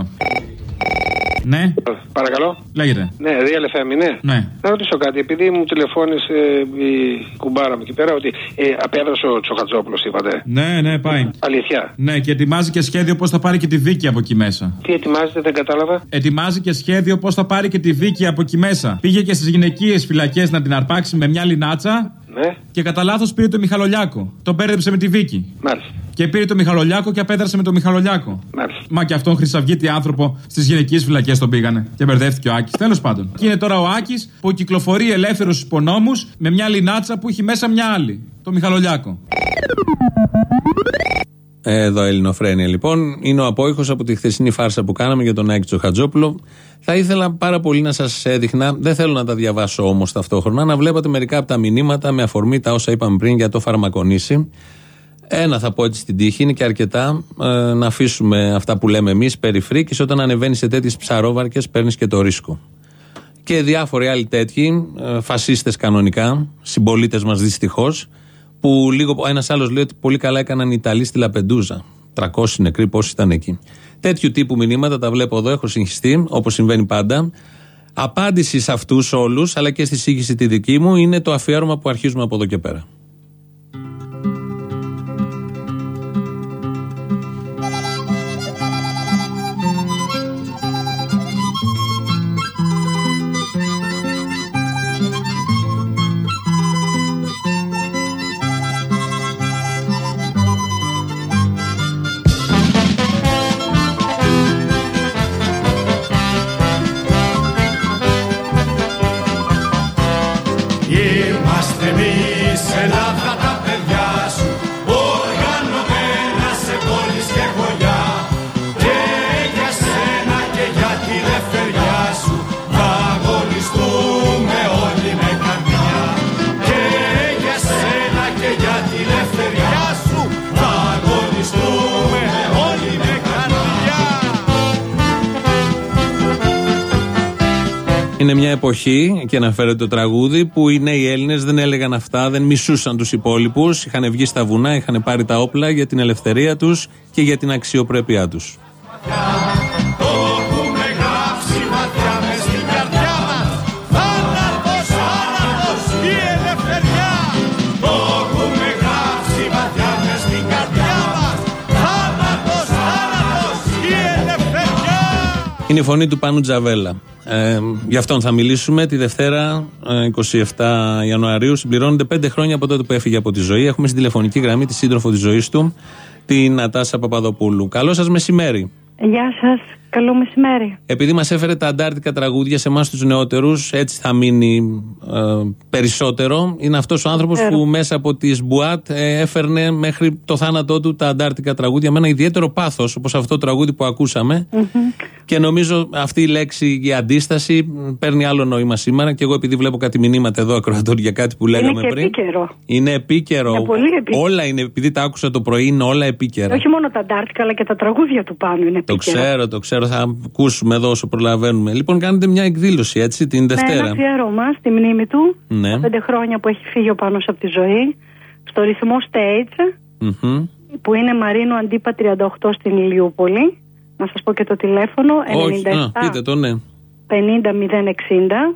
Speaker 17: Ναι,
Speaker 20: Παρακαλώ.
Speaker 17: λέγεται.
Speaker 20: Ναι, Real FM είναι.
Speaker 17: Ναι.
Speaker 20: Να ρωτήσω κάτι, επειδή μου τηλεφώνησε η κουμπάρα μου εκεί πέρα ότι ε, απέδρασε ο Τσοχατζόπουλος, είπατε.
Speaker 17: Ναι, ναι, πάει.
Speaker 20: Αλήθεια.
Speaker 17: Ναι, και ετοιμάζει και σχέδιο πώς θα πάρει και τη δίκη από εκεί μέσα.
Speaker 20: Τι ετοιμάζετε, δεν κατάλαβα;
Speaker 17: Ετοιμάζει και σχέδιο πώς θα πάρει και τη δίκη από εκεί μέσα. Πήγε και στις γυναικείες φυλακές να την αρπάξει με μια λινάτσα.
Speaker 20: Ναι.
Speaker 17: Και κατά λάθος πήρε το Μιχαλολιάκο. Τον πέρεψε με τη Βίκη.
Speaker 20: Μάλιστα.
Speaker 17: Και πήρε το Μιχαλολιάκο και απέδρασε με το Μιχαλολιάκο.
Speaker 20: Μάλιστα.
Speaker 17: Μα και αυτόν χρυσαυγίτη άνθρωπο στις γυναικείες φυλακές τον πήγανε. Και μπερδεύτηκε ο Άκης. Τέλος πάντων. Και είναι τώρα ο Άκης που κυκλοφορεί ελεύθερος στους υπονόμου με μια λινάτσα που έχει μέσα μια άλλη. Το Μιχαλολιάκο.
Speaker 3: Εδώ Ελληνοφρένια λοιπόν. Είναι ο απόϊχος από τη χθεσινή φάρσα που κάναμε για τον Άκη Τσοχατζόπουλο. Θα ήθελα πάρα πολύ να σας έδειχνα, δεν θέλω να τα διαβάσω όμως ταυτόχρονα, να βλέπατε μερικά από τα μηνύματα με αφορμή τα όσα είπαμε πριν για το φαρμακονήσι. Ένα θα πω έτσι στην τύχη, είναι και αρκετά ε, να αφήσουμε αυτά που λέμε εμείς περί φρίκης, όταν ανεβαίνει σε τέτοιες ψαρόβαρκες, παίρνεις και το ρίσκο. Και διάφοροι άλλοι τέτοιοι, ε, φασίστες κανονικά, συμπολίτες μας δυστυχώς, που λίγο ένας άλλος λέει ότι πολύ καλά έκαναν οι Ιταλοί στη Λαπεντούζα. 300 νεκροί, πόσοι ήταν εκεί. Τέτοιου τύπου μηνύματα τα βλέπω εδώ, έχω συγχυστεί, όπως συμβαίνει πάντα. Απάντηση σε αυτούς όλους, αλλά και στη σύγχυση τη δική μου, είναι το αφιέρωμα που αρχίζουμε από εδώ και πέρα. Είναι μια εποχή, και αναφέρεται το τραγούδι, που οι νέοι Έλληνες δεν έλεγαν αυτά, δεν μισούσαν τους υπόλοιπους. Είχαν βγει στα βουνά, είχαν πάρει τα όπλα για την ελευθερία τους και για την αξιοπρέπειά
Speaker 21: τους.
Speaker 3: Είναι η φωνή του Πάνου Τζαβέλα. Ε, γι' αυτόν θα μιλήσουμε τη Δευτέρα, ε, 27 Ιανουαρίου. Συμπληρώνονται πέντε χρόνια από τότε που έφυγε από τη ζωή. Έχουμε στην τηλεφωνική γραμμή τη σύντροφο της ζωής του, την Νατάσα Παπαδοπούλου. Καλό σας μεσημέρι.
Speaker 22: Γεια σας. Καλό μεσημέρι.
Speaker 3: Επειδή μας έφερε τα αντάρτικα τραγούδια σε εμάς τους νεότερους, έτσι θα μείνει ε, περισσότερο. Είναι αυτός ο άνθρωπος
Speaker 22: Ξέρω.
Speaker 3: που μέσα από τις Μπουάτ ε, έφερνε μέχρι το θάνατό του τα αντάρτικα τραγούδια με ένα ιδιαίτερο πάθος, όπως αυτό το τραγούδι που ακούσαμε. Και νομίζω αυτή η λέξη, η αντίσταση, μ, παίρνει άλλο νόημα σήμερα. Και εγώ, επειδή βλέπω κάτι μηνύματα εδώ ακροατών για κάτι που λέγαμε
Speaker 22: Είναι και
Speaker 3: πριν.
Speaker 22: επίκαιρο.
Speaker 3: Είναι επίκαιρο.
Speaker 22: Είναι πολύ επίκαιρο.
Speaker 3: Όλα είναι, επειδή τα άκουσα το πρωί, είναι όλα επίκαιρα.
Speaker 22: Όχι μόνο τα αντάρτικα, αλλά και τα τραγούδια του πάνω είναι
Speaker 3: Το
Speaker 22: επίκαιρα.
Speaker 3: ξέρω, το ξέρω. Θα ακούσουμε εδώ όσο προλαβαίνουμε. Λοιπόν, κάνετε μια εκδήλωση, έτσι, την
Speaker 22: Με ένα
Speaker 3: Δευτέρα.
Speaker 22: αφιέρωμα στη μνήμη του,
Speaker 3: Ναι.
Speaker 22: τα πέντε χρόνια που έχει φύγει ο Πάνος από τη ζωή, στο ρυθμό Stage,
Speaker 3: Μμμ.
Speaker 22: που είναι Μαρίνου Αντίπα 38 στην Ηλιούπολη. Να σας πω και το τηλέφωνο,
Speaker 3: Όχι,
Speaker 22: 97
Speaker 3: α, πείτε το, ναι.
Speaker 22: 50 060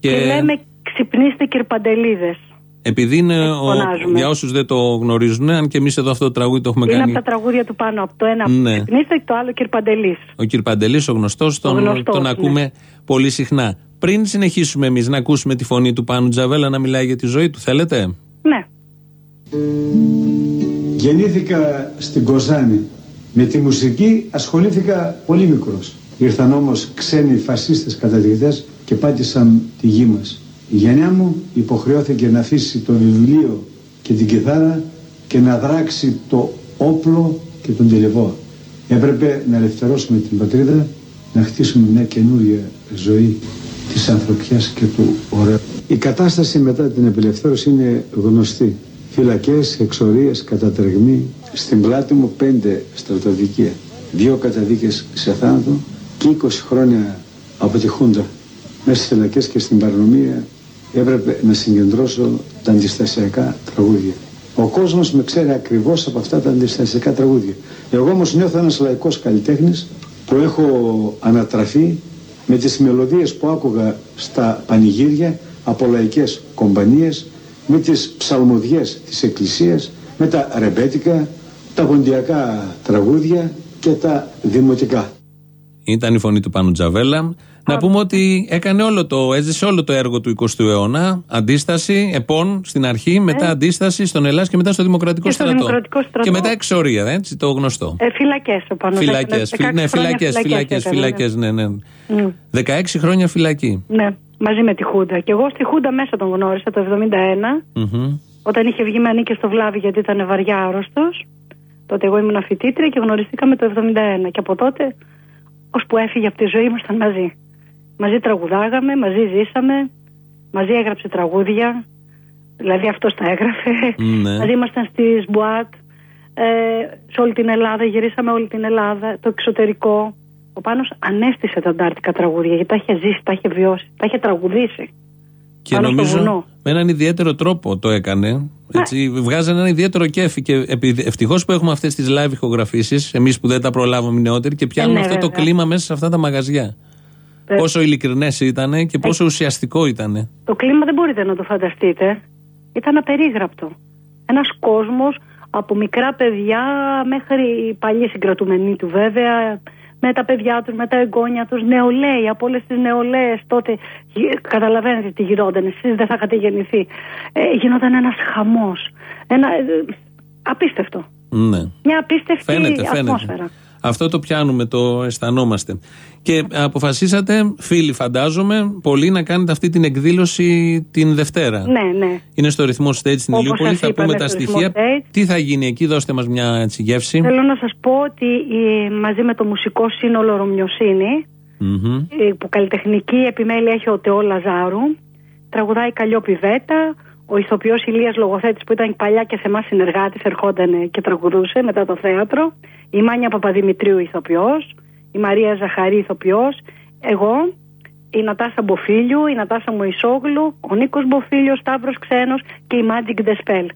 Speaker 22: και,
Speaker 3: Και
Speaker 22: λέμε ξυπνήστε κυρπαντελίδες.
Speaker 3: επειδή είναι. Ο,
Speaker 22: φωνάζουμε.
Speaker 3: για όσους δεν το γνωρίζουν, αν και εμείς εδώ αυτό το τραγούδι το έχουμε
Speaker 22: Είναι
Speaker 3: κάνει.
Speaker 22: από τα τραγούδια του πάνω, από το ένα
Speaker 3: Ναι.
Speaker 22: ξυπνήστε και το άλλο κυρπαντελής.
Speaker 3: Ο κ. Παντελής, ο γνωστός, τον,
Speaker 22: γνωστός,
Speaker 3: τον
Speaker 22: ναι.
Speaker 3: ακούμε πολύ συχνά. Πριν συνεχίσουμε εμείς να ακούσουμε τη φωνή του Πάνου Τζαβέλα να μιλάει για τη ζωή του, θέλετε;
Speaker 22: Ναι.
Speaker 23: Γεννήθηκα στην Κοζάνη. Με τη μουσική ασχολήθηκα πολύ μικρός. Ήρθαν όμως ξένοι φασίστες καταδικητές και πάτησαν τη γη μας. Η γενιά μου υποχρεώθηκε να αφήσει το βιβλίο και την κιθάρα και να δράξει το όπλο και τον τελεβό. Έπρεπε να ελευθερώσουμε την πατρίδα, να χτίσουμε μια καινούρια ζωή της ανθρωπιάς και του ωραίου. Η κατάσταση μετά την απελευθέρωση είναι γνωστή. Φυλακές, εξορίες, κατατρεγμοί. Στην πλάτη μου πέντε στρατοδικεία. Δύο καταδίκες σε θάνατο και 20 χρόνια από τη Χούντα. Μέσα στις φυλακές και στην παρανομία έπρεπε να συγκεντρώσω τα αντιστασιακά τραγούδια. Ο κόσμος με ξέρει ακριβώς από αυτά τα αντιστασιακά τραγούδια. Εγώ όμως νιώθω ένας λαϊκός καλλιτέχνης που έχω ανατραφεί με τις μελωδίες που άκουγα στα πανηγύρια από λαϊκές κομπανίες, με τις ψαλμοδιές της εκκλησίας, με τα ρεμπέτικα, τα γοντιακά τραγούδια και τα δημοτικά.
Speaker 3: Ήταν η φωνή του Πάνου Τζαβέλα. Να πούμε ότι έκανε όλο το, έζησε όλο το έργο του 20ου αιώνα. Αντίσταση, επών στην αρχή, μετά αντίσταση στον Ελλάς και μετά στο Δημοκρατικό
Speaker 22: Ε. Και στο
Speaker 3: στρατό.
Speaker 22: Δημοκρατικό στρατό.
Speaker 3: Και μετά εξορία, έτσι, το γνωστό.
Speaker 22: Ε, φυλακές ο Πάνος.
Speaker 3: Φυλακές,
Speaker 22: Έκανε 16
Speaker 3: ναι,
Speaker 22: χρόνια
Speaker 3: φυλακές, φυλακές,
Speaker 22: έκανε,
Speaker 3: φυλακές, ναι, ναι.
Speaker 22: ναι. Μμ.
Speaker 3: 16 χρόνια φυλακή.
Speaker 22: Ναι, μαζί με τη Χούντα. Και εγώ στη Χούντα μέσα τον γνώρισα το 71,
Speaker 3: Μμμ.
Speaker 22: όταν είχε βγει με ανήκει στο βλάβη γιατί ήταν βαριά άρρωστος. Τότε εγώ ήμουν φοιτήτρια και γνωριστήκαμε το 71. Και από τότε, ώσπου έφυγε από τη ζωή, ήμασταν μαζί. Μαζί τραγουδάγαμε, μαζί ζήσαμε, μαζί έγραψε τραγούδια. Δηλαδή αυτός τα έγραφε.
Speaker 3: Ναι.
Speaker 22: Μαζί ήμασταν στις Μπουάτ, ε, σε όλη την Ελλάδα, γυρίσαμε όλη την Ελλάδα, το εξωτερικό. Ο Πάνος ανέστησε τα αντάρτικα τραγούδια γιατί τα είχε ζήσει, τα είχε βιώσει, τα είχε τραγουδήσει.
Speaker 3: Και
Speaker 22: Πάνω στο
Speaker 3: νομίζω
Speaker 22: βουνό.
Speaker 3: με έναν ιδιαίτερο τρόπο το έκανε. Έτσι, βγάζει έναν ιδιαίτερο κέφι. Και ευτυχώς που έχουμε αυτές τις live ηχογραφήσεις, εμείς που δεν τα προλάβαμε οι νεότεροι, και πιάνουμε
Speaker 22: ναι,
Speaker 3: αυτό το
Speaker 22: βέβαια.
Speaker 3: κλίμα μέσα σε αυτά τα μαγαζιά.
Speaker 22: Ε.
Speaker 3: Πόσο ειλικρινές ήταν και πόσο ουσιαστικό ήταν.
Speaker 22: Το κλίμα δεν μπορείτε να το φανταστείτε. Ήταν απερίγραπτο. Ένας κόσμος από μικρά παιδιά μέχρι οι παλιοί συγκρατουμενοί του βέβαια, με τα παιδιά τους, με τα εγγόνια τους, νεολαίοι, από όλες τις νεολαίες τότε. γι- Καταλαβαίνετε τι γινόταν, εσείς δεν θα είχατε γεννηθεί. Ε, γινόταν ένας χαμός. Ένα. ε, απίστευτο.
Speaker 3: Ναι.
Speaker 22: Μια απίστευτη
Speaker 3: Φαίνεται,
Speaker 22: ατμόσφαιρα.
Speaker 3: φαίνεται. Αυτό το πιάνουμε, το αισθανόμαστε. Και αποφασίσατε, φίλοι φαντάζομαι, πολύ να κάνετε αυτή την εκδήλωση την Δευτέρα.
Speaker 22: Ναι, ναι.
Speaker 3: Είναι στο ρυθμό stage στην
Speaker 22: Όπως
Speaker 3: Ηλιούπολη.
Speaker 22: σας
Speaker 3: Θα
Speaker 22: είπα,
Speaker 3: πούμε
Speaker 22: είναι
Speaker 3: τα
Speaker 22: στο ρυθμό
Speaker 3: στοιχεία.
Speaker 22: stage.
Speaker 3: Τι θα γίνει εκεί, δώστε μας μια έτσι, γεύση.
Speaker 22: Θέλω να σας πω ότι ε, μαζί με το μουσικό σύνολο Ρωμιοσύνη
Speaker 3: Μμμ.
Speaker 22: ε, που καλλιτεχνική επιμέλεια έχει ο Τεό Λαζάρου. Τραγουδάει Καλλιόπη Βέτα. Ο ηθοποιός Ηλίας Λογοθέτης που ήταν παλιά και σε εμά συνεργάτης, ερχόταν και τραγουδούσε μετά το θέατρο. Η Μάνια Παπαδημητρίου ηθοποιός. Η Μαρία Ζαχαρή ηθοποιός. Εγώ η Νατάσα Μποφίλιου, η Νατάσα Μωησόγλου, ο Νίκος Μποφίλιος, ο Σταύρος Ξένος και η Magic The Spell.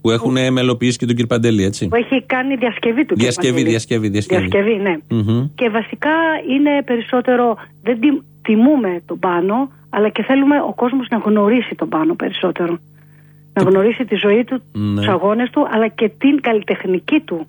Speaker 3: Που έχουν μελοποιήσει και τον κύριο Παντελή, έτσι.
Speaker 22: Που έχει κάνει διασκευή του.
Speaker 3: Διασκευή,
Speaker 22: Κυρπαντελή.
Speaker 3: διασκευή, διασκευή.
Speaker 22: Διασκευή, ναι.
Speaker 3: Μμμ.
Speaker 22: Και βασικά είναι περισσότερο, δεν τιμ- τιμούμε τον πάνω, αλλά και θέλουμε ο κόσμος να γνωρίσει τον πάνω περισσότερο. Να γνωρίσει τη ζωή του,
Speaker 3: Ναι.
Speaker 22: τους αγώνες του, αλλά και την καλλιτεχνική του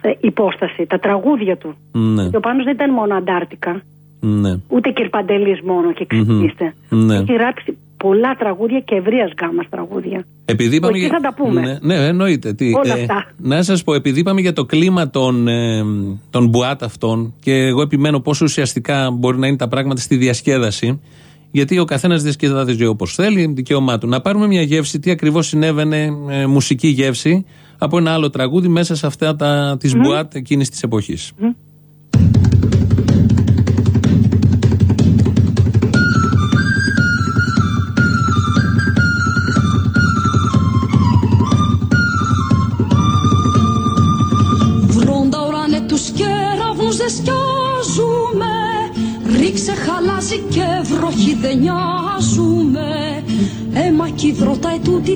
Speaker 22: ε, υπόσταση, τα τραγούδια του.
Speaker 3: Ναι,
Speaker 22: Και ο Πάνος δεν ήταν μόνο Αντάρτικα,
Speaker 3: ναι.
Speaker 22: ούτε Κυρπαντελής μόνο και
Speaker 3: Μμμ.
Speaker 22: ξυπνήστε.
Speaker 3: Ναι.
Speaker 22: Έχει γράψει πολλά τραγούδια και ευρείας γκάμα τραγούδια.
Speaker 3: Επειδή είπαμε
Speaker 22: Εκεί
Speaker 3: για-
Speaker 22: θα τα πούμε.
Speaker 3: Ναι, ναι εννοείται. Τι,
Speaker 22: Όλα αυτά.
Speaker 3: να σας πω, επειδή είπαμε για το κλίμα των, ε, των μπουάτ αυτών και εγώ επιμένω πόσο ουσιαστικά μπορεί να είναι τα πράγματα στη διασκέδαση. Γιατί ο καθένας διασκεδάζει όπως θέλει, δικαίωμά του. Να πάρουμε μια γεύση, τι ακριβώς συνέβαινε, ε, μουσική γεύση, από ένα άλλο τραγούδι μέσα σε αυτά τα, τις μπουάτ εκείνης της εποχής.
Speaker 2: Βρόντα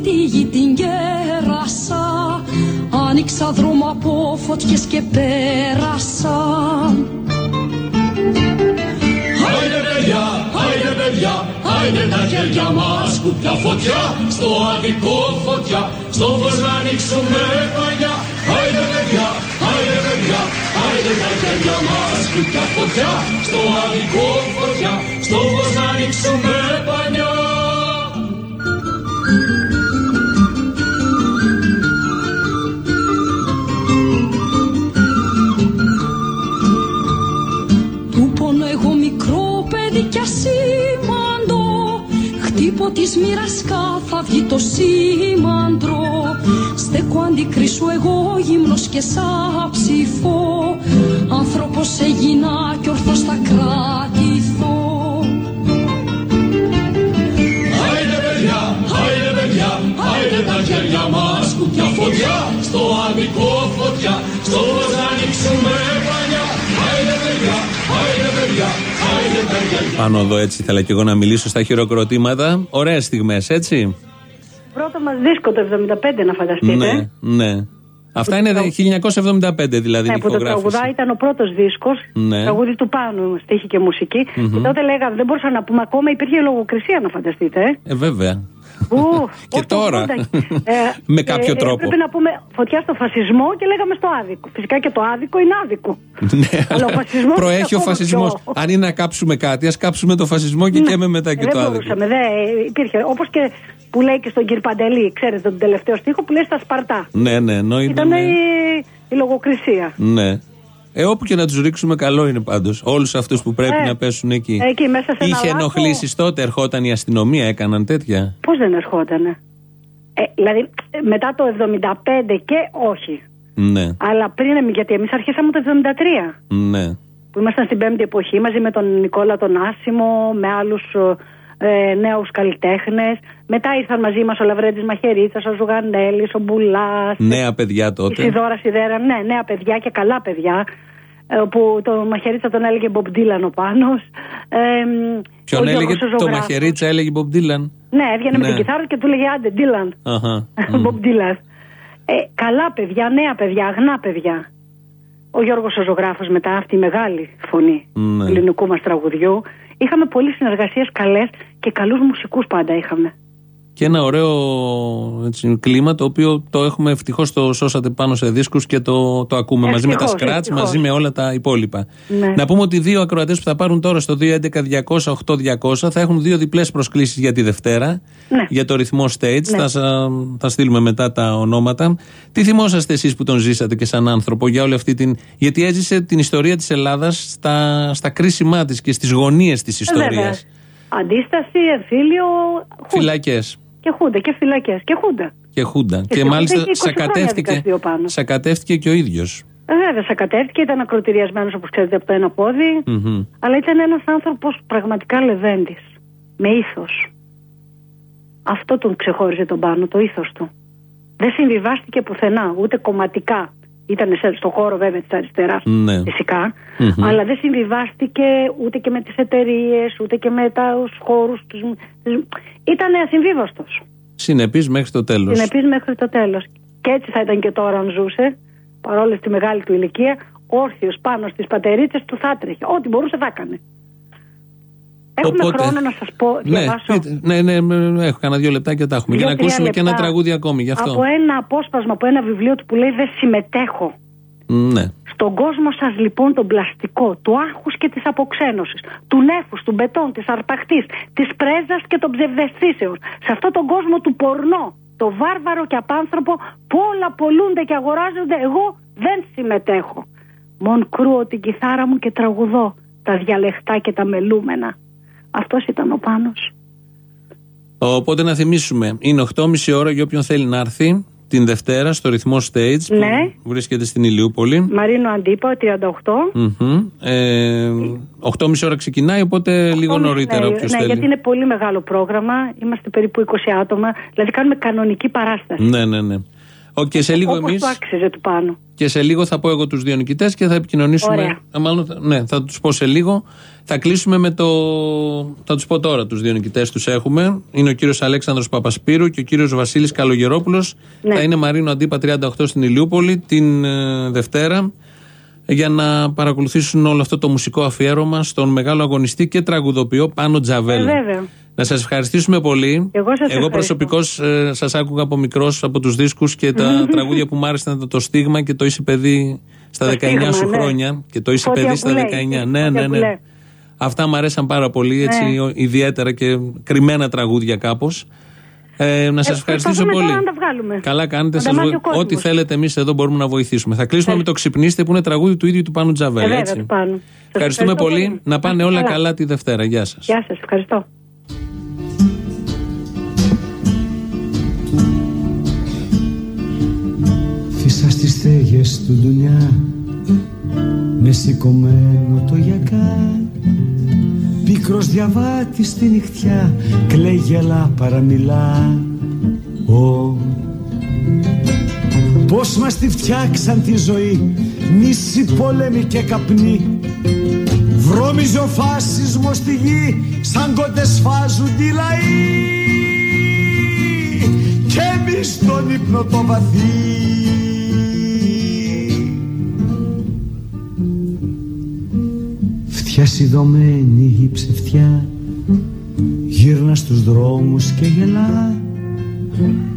Speaker 2: τη γη την κέρασα Άνοιξα δρόμο από φωτιές και πέρασα
Speaker 15: Άιντε παιδιά, άιντε παιδιά, άιντε τα χέρια μας σκουπιά φωτιά, στο αδικό φωτιά, στο φως να ανοίξουμε πανιά. Άιντε παιδιά, άιντε παιδιά, άιντε τα χέρια μας σκουπιά φωτιά, στο αδικό φωτιά, στο φως να ανοίξουμε πανιά.
Speaker 2: Της μοίρας θα βγει το σήμαντρο. Στέκω αντικρίσου εγώ γύμνος και σαν ψηφό Άνθρωπος έγινα κι ορθός θα κρατηθώ
Speaker 3: Πάνω εδώ έτσι ήθελα και εγώ να μιλήσω στα χειροκροτήματα. Ωραίες στιγμές, έτσι.
Speaker 22: Πρώτο μας δίσκο το 75 να φανταστείτε.
Speaker 3: Ναι, ναι. Αυτά είναι 1975 δηλαδή
Speaker 22: Ναι,
Speaker 3: η
Speaker 22: που το
Speaker 3: ηχογράφηση.
Speaker 22: τραγουδά ήταν ο πρώτος δίσκος.
Speaker 3: Ναι.
Speaker 22: Τραγούδι του Πάνου, στίχη και μουσική.
Speaker 3: Μμμ.
Speaker 22: Και τότε λέγαμε, δεν μπορούσα να πούμε ακόμα, υπήρχε λογοκρισία να φανταστείτε. Ε.
Speaker 3: Ε, βέβαια.
Speaker 22: Ου,
Speaker 3: Και
Speaker 22: ως το
Speaker 3: τώρα.
Speaker 22: 80. Ε,
Speaker 3: Με κάποιο
Speaker 22: ε,
Speaker 3: τρόπο.
Speaker 22: Πρέπει να πούμε φωτιά στο φασισμό και λέγαμε στο άδικο. Φυσικά και το άδικο είναι άδικο.
Speaker 3: Ναι,
Speaker 22: Αλλά ο φασισμός
Speaker 3: Προέχει ο
Speaker 22: είναι ακόμα
Speaker 3: φασισμός.
Speaker 22: πιο-
Speaker 3: Αν είναι να κάψουμε κάτι, ας κάψουμε το φασισμό και
Speaker 22: Ναι.
Speaker 3: καίμε μετά και
Speaker 22: Ε,
Speaker 3: το
Speaker 22: δεν
Speaker 3: άδικο.
Speaker 22: μπορούσαμε. Δεν, ε, υπήρχε. Όπως και που λέει και στον κύριο Παντελή, ξέρετε τον τελευταίο στίχο που λέει στα Σπαρτά.
Speaker 3: Ναι, ναι, ενώ
Speaker 22: Ήταν
Speaker 3: ήταν.
Speaker 22: η, η λογοκρισία.
Speaker 3: Ναι. Ε, όπου και να τους ρίξουμε, καλό είναι πάντως. Όλους αυτούς που πρέπει
Speaker 22: Ε,
Speaker 3: να πέσουν εκεί.
Speaker 22: Εκεί μέσα σε ένα
Speaker 3: Είχε
Speaker 22: λάκκο.
Speaker 3: ενοχλήσει τότε, ερχόταν η αστυνομία, έκαναν τέτοια.
Speaker 22: Πώς δεν ερχότανε; Ε, δηλαδή ε, μετά το 75 και όχι.
Speaker 3: Ναι,
Speaker 22: Αλλά πριν, γιατί εμείς αρχίσαμε το 73.
Speaker 3: ναι.
Speaker 22: Που ήμασταν στην πέμπτη εποχή μαζί με τον Νικόλα τον Άσιμο, με άλλους ε, νέους καλλιτέχνες. Μετά ήρθαν μαζί μας ο Λαβρέντης Μαχαιρίτσα, ο Ζουγανέλης, ο Μπουλάς.
Speaker 3: Νέα παιδιά
Speaker 22: Η
Speaker 3: τότε.
Speaker 22: Ισιδώρα Σιδέρη, ναι, νέα παιδιά και καλά παιδιά. ε, Που το Μαχαιρίτσα τον έλεγε Μπομπ Ντίλαν ο Πάνος. Ε,
Speaker 3: Ποιον
Speaker 22: ο
Speaker 3: έλεγε;
Speaker 22: Γιώργος ο
Speaker 3: το
Speaker 22: Ζωγράφος.
Speaker 3: Μαχαιρίτσα, έλεγε Μπομπ Ντίλαν.
Speaker 22: Ναι, έβγαινε με
Speaker 3: Ναι.
Speaker 22: την κιθάρα και του λέγε Άντε, Ντίλαν.
Speaker 3: Αχα.
Speaker 22: Μπομπ Ντίλαν. Ε, καλά παιδιά, νέα παιδιά, αγνά παιδιά. Ο Γιώργος ο Ζωγράφος μετά αυτή η μεγάλη φωνή
Speaker 3: Ναι.
Speaker 22: του ελληνικού μας τραγουδιού. Είχαμε πολλές συνεργασίες καλές και καλούς μουσικούς πάντα είχαμε.
Speaker 3: Και ένα ωραίο έτσι, κλίμα το οποίο το έχουμε ευτυχώς το σώσατε πάνω σε δίσκους και το, το ακούμε μαζί με τα
Speaker 22: Ευτυχώς,
Speaker 3: σκράτς,
Speaker 22: ευτυχώς.
Speaker 3: μαζί με όλα τα υπόλοιπα.
Speaker 22: Ναι.
Speaker 3: Να πούμε ότι οι δύο ακροατές που θα πάρουν τώρα στο 211-200-8200 θα έχουν δύο διπλές προσκλήσεις για τη Δευτέρα.
Speaker 22: Ναι.
Speaker 3: Για το ρυθμό stage.
Speaker 22: Ναι.
Speaker 3: Θα, σα- θα στείλουμε μετά τα ονόματα. Τι θυμόσαστε εσείς που τον ζήσατε και σαν άνθρωπο για όλη αυτή την. Γιατί έζησε την ιστορία της Ελλάδας στα, στα κρίσιμά της και στις γωνίες της
Speaker 22: Ε,
Speaker 3: ιστορίας.
Speaker 22: βέβαια. Αντίσταση, εμφύλιο, χούντα.
Speaker 3: Φυλακές
Speaker 22: Και χούντα και φυλακές και χούντα.
Speaker 3: και χούντα.
Speaker 22: Και
Speaker 3: Και,
Speaker 22: στη
Speaker 3: μάλιστα
Speaker 22: Χούντα είχε 20 χρόνια
Speaker 3: σακατεύτηκε,
Speaker 22: δικαστεί ο Πάνος.
Speaker 3: σακατεύτηκε και ο ίδιος.
Speaker 22: Ε, βέβαια, σακατεύτηκε, ήταν ακροτηριασμένος όπως ξέρετε από το ένα πόδι. Αλλά ήταν ένας άνθρωπος πραγματικά λεβέντης. Με ήθος. Αυτό τον ξεχώριζε τον πάνω, το ήθος του. Δεν συμβιβάστηκε πουθενά, ούτε κομματικά. Ήταν σε- στο χώρο βέβαια της αριστεράς
Speaker 3: Ναι.
Speaker 22: φυσικά,
Speaker 3: Μμμ.
Speaker 22: αλλά δεν συμβιβάστηκε ούτε και με τις εταιρείες, ούτε και με τους χώρους τους. τους- Ήταν ασυμβίβαστος.
Speaker 3: Συνεπής μέχρι το τέλος.
Speaker 22: Συνεπής μέχρι το τέλος. Και έτσι θα ήταν και τώρα αν ζούσε, παρόλο στη μεγάλη του ηλικία, όρθιος πάνω στις πατερίτσες του θα έτρεχε. Ό,τι μπορούσε θα έκανε. Έχουμε
Speaker 3: Οπότε-
Speaker 22: χρόνο να σας πω,
Speaker 3: Ναι,
Speaker 22: διαβάσω.
Speaker 3: πείτε. ναι, ναι, ναι, έχω κανένα δύο λεπτά και τα έχουμε. Για να
Speaker 22: Δύο-τρία
Speaker 3: ακούσουμε και ένα
Speaker 22: λεπτά.
Speaker 3: τραγούδι ακόμη γι' αυτό.
Speaker 22: Από ένα απόσπασμα από ένα βιβλίο του που λέει Δεν συμμετέχω.
Speaker 3: Ναι.
Speaker 22: Στον κόσμο σας λοιπόν τον πλαστικό, του άγχους και της αποξένωσης, του νέφους, του μπετών, της αρπαχτής, της πρέζας και των ψευδεστήσεων. Σε αυτόν τον κόσμο του πορνό, το βάρβαρο και απάνθρωπο που όλα πολλούνται και αγοράζονται, εγώ δεν συμμετέχω. Μον κρούω την κιθάρα μου και τραγουδώ τα διαλεχτά και τα μελούμενα. Αυτός ήταν ο Πάνος.
Speaker 3: Οπότε να θυμίσουμε, είναι 8.30 ώρα για όποιον θέλει να έρθει την Δευτέρα στο ρυθμό stage
Speaker 22: Ναι.
Speaker 3: που βρίσκεται στην Ηλιούπολη.
Speaker 22: Μαρίνο Αντίπα, 38.
Speaker 3: Μμμ. Ε, 8.30 ώρα ξεκινάει, οπότε λίγο νωρίτερα
Speaker 22: ναι,
Speaker 3: όποιος
Speaker 22: ναι,
Speaker 3: θέλει.
Speaker 22: γιατί είναι πολύ μεγάλο πρόγραμμα. Είμαστε περίπου 20 άτομα. Δηλαδή κάνουμε κανονική παράσταση.
Speaker 3: Ναι, ναι, ναι. Ο, και σε λίγο
Speaker 22: Όπως
Speaker 3: εμείς
Speaker 22: το άξιζε του πάνω.
Speaker 3: Και σε λίγο θα πω εγώ τους δύο νικητές και θα επικοινωνήσουμε.
Speaker 22: Ωραία.
Speaker 3: Ε, Μάλλον, θα- ναι, θα τους πω σε λίγο. Θα κλείσουμε με το. Θα τους πω τώρα τους δύο νικητές τους έχουμε. Είναι ο κύριος Αλέξανδρος Παπασπύρου και ο κύριος Βασίλης Καλογερόπουλος.
Speaker 22: Ναι.
Speaker 3: Θα είναι Μαρίνο Αντίπα 38 στην Ηλιούπολη την ε, Δευτέρα για να παρακολουθήσουν όλο αυτό το μουσικό αφιέρωμα στον μεγάλο αγωνιστή και τραγουδοποιό Πάνο Τζαβέλα.
Speaker 22: Ε, βέβαια.
Speaker 3: Να σας ευχαριστήσουμε πολύ.
Speaker 22: Εγώ σας ευχαριστώ.
Speaker 3: προσωπικώς ε, σας άκουγα από μικρός από τους δίσκους και τα τραγούδια που μου άρεσαν ήταν το στίγμα και το είσαι παιδί στα
Speaker 22: Το
Speaker 3: 19
Speaker 22: στίγμα,
Speaker 3: σου
Speaker 22: ναι.
Speaker 3: χρόνια. Και το είσαι
Speaker 22: Φώτια
Speaker 3: παιδί
Speaker 22: που
Speaker 3: στα
Speaker 22: λέει.
Speaker 3: 19. Ναι,
Speaker 22: Φώτια
Speaker 3: ναι,
Speaker 22: που
Speaker 3: ναι.
Speaker 22: λέει.
Speaker 3: Αυτά μου αρέσαν πάρα πολύ, έτσι
Speaker 22: Ναι.
Speaker 3: ο- ιδιαίτερα και κρυμμένα τραγούδια κάπως. Ε, να σας
Speaker 22: Ε,
Speaker 3: ευχαριστήσω
Speaker 22: προσπαθούμε
Speaker 3: πολύ.
Speaker 22: τώρα να τα βγάλουμε.
Speaker 3: Καλά κάνετε.
Speaker 22: Να τα
Speaker 3: Σας
Speaker 22: μάθει
Speaker 3: βοη-
Speaker 22: ο κόσμος.
Speaker 3: Ό,τι θέλετε, εμείς εδώ μπορούμε να βοηθήσουμε. Θα κλείσουμε με το Ξυπνήστε που είναι τραγούδι του ίδιου του Πάνου
Speaker 22: Ε,
Speaker 3: Τζαβέλα.
Speaker 22: βέβαια,
Speaker 3: έτσι.
Speaker 22: του πάνω. Σας
Speaker 3: Ευχαριστούμε
Speaker 22: ευχαριστώ
Speaker 3: πολύ. Να πάνε όλα καλά τη Δευτέρα. Γεια σας.
Speaker 22: Γεια σας, ευχαριστώ.
Speaker 23: Στις στέγες του ντουνιά με σηκωμένο το γιακά. Πίκρος διαβάτης στη νυχτιά κλαίει γελά παραμιλά. Ω, Πώς μας τη φτιάξαν τη ζωή νήσι πόλεμοι και καπνοί Βρώμιζε ο φάσισμος στη γη σαν κότες φάζουν τη λαοί και εμείς τον ύπνο το βαθύ Φτιά σιδωμένη η ψευτιά γύρνα στους δρόμους και γελά.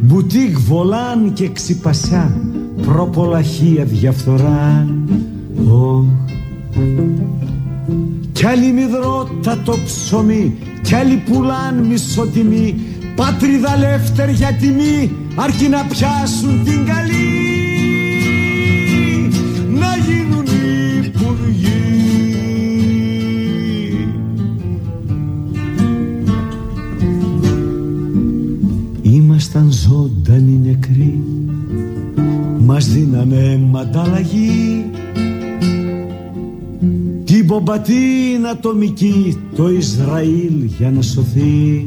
Speaker 23: Μπουτίκ βολάν και ξυπασιά προπολαχεία διαφθορά. Ω, κι άλλοι μυδρότα το ψωμί Κι άλλοι πουλάν μισοτιμή Πατρίδα λεύτερ για τιμή Αρκεί να πιάσουν την καλή νεκροί Μας δίνανε μανταλλαγή την πομπατίνα ατομική το Ισραήλ για να σωθεί.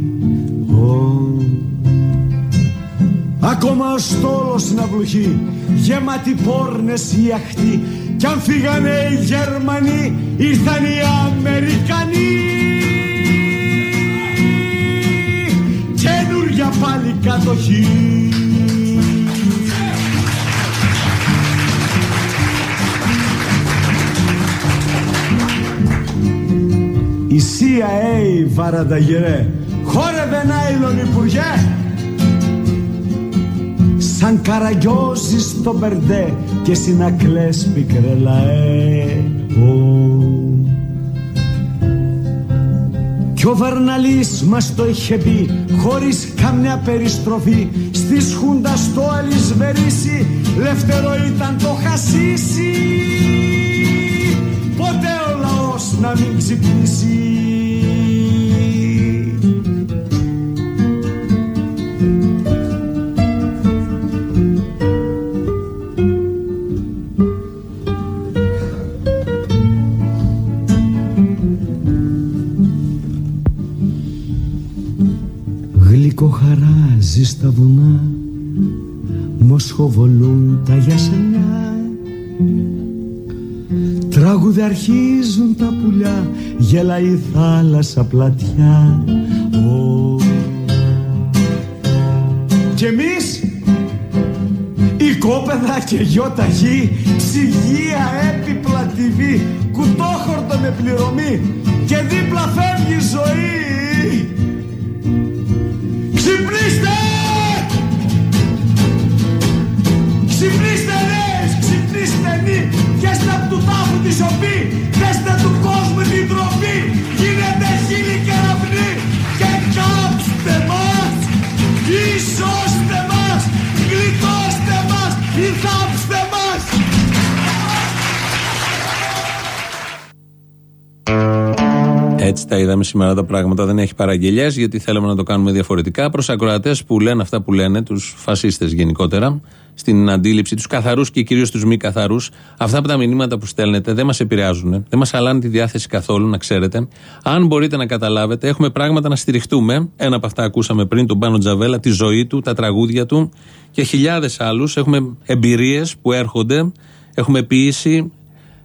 Speaker 23: Ω. Ακόμα ο στόλος να βλουχεί γεμάτη πόρνες οι αχτοί. Κι αν φύγανε οι Γερμανοί ήρθαν οι Αμερικανοί. Καινούρια πάλι κατοχή Η CIA βαρανταγυρέ χόρευε νάιλον υπουργέ. Σαν καραγκιόζης στο μπερντέ και συνακλές πικρελαέ Κι ο Βερναλής μας το είχε πει χωρίς καμιά περιστροφή. Στις χούντας στο αλυσβερίσι λευτερό ήταν το χασίσι. Ποτέ ο λαός να μην ξυπνήσει; Γλυκό χαράζεις στα βουνά Μοσχοβολούν τα γιασεμιά Τραγουδαρχίζουν τα πουλιά Γέλα η θάλασσα πλατιά Ω. Κι εμείς Οικόπεδα και γιώτα γη Ψυγεία έπιπλα TV Κουτόχορτο με πληρωμή Και δίπλα φεύγει η ζωή Ξυπνήστε! Ξυπνήστε νέες, ξυπνήστε νη Πιέστε απ' του τάφου τη σιωπή. Δέστε του κόσμου την τροπή Γίνετε χείλη και ραυνή
Speaker 3: Έτσι τα είδαμε σήμερα τα πράγματα. Δεν έχει παραγγελίε γιατί θέλαμε να το κάνουμε διαφορετικά. Προς ακροατές που λένε αυτά που λένε, τους φασίστες γενικότερα, στην αντίληψη, τους καθαρούς και κυρίως τους μη καθαρούς, αυτά από τα μηνύματα που στέλνετε δεν μας επηρεάζουν. Δεν μας αλλάνε τη διάθεση καθόλου, να ξέρετε. Αν μπορείτε να καταλάβετε, έχουμε πράγματα να στηριχτούμε. Ένα από αυτά ακούσαμε πριν, τον Πάνο Τζαβέλα, τη ζωή του, τα τραγούδια του και χιλιάδες άλλους. Έχουμε εμπειρίες που έρχονται, έχουμε ποιήση,